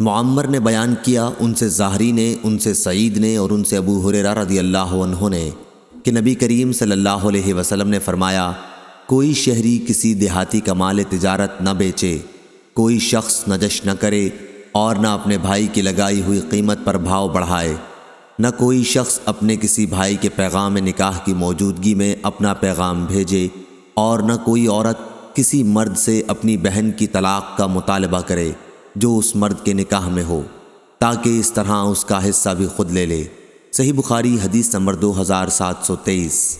معمر نے بیان کیا، ان سے ظاہری نے، ان سے سعید نے اور ان سے ابو حریرہ رضی اللہ عنہ نے کہ نبی کریم صلی اللہ علیہ وسلم نے فرمایا، کوئی شہری کسی دیہاتی کا مال تجارت نہ بیچے، کوئی شخص نجش نہ کرے اور نہ اپنے بھائی کی لگائی ہوئی قیمت پر بھاؤ بڑھائے، نہ کوئی شخص اپنے کسی بھائی کے پیغام نکاح کی موجودگی میں اپنا پیغام بھیجے اور نہ کوئی عورت کسی مرد سے اپنی بہن کی طلاق کا مطالبہ کرے۔ جو اس مرد کے نکاح میں ہو، تاکہ اس طرح اس کا حصہ بھی خود لے لے۔ صحیح بخاری حدیث نمبر دو ہزار سات سو تیئیس۔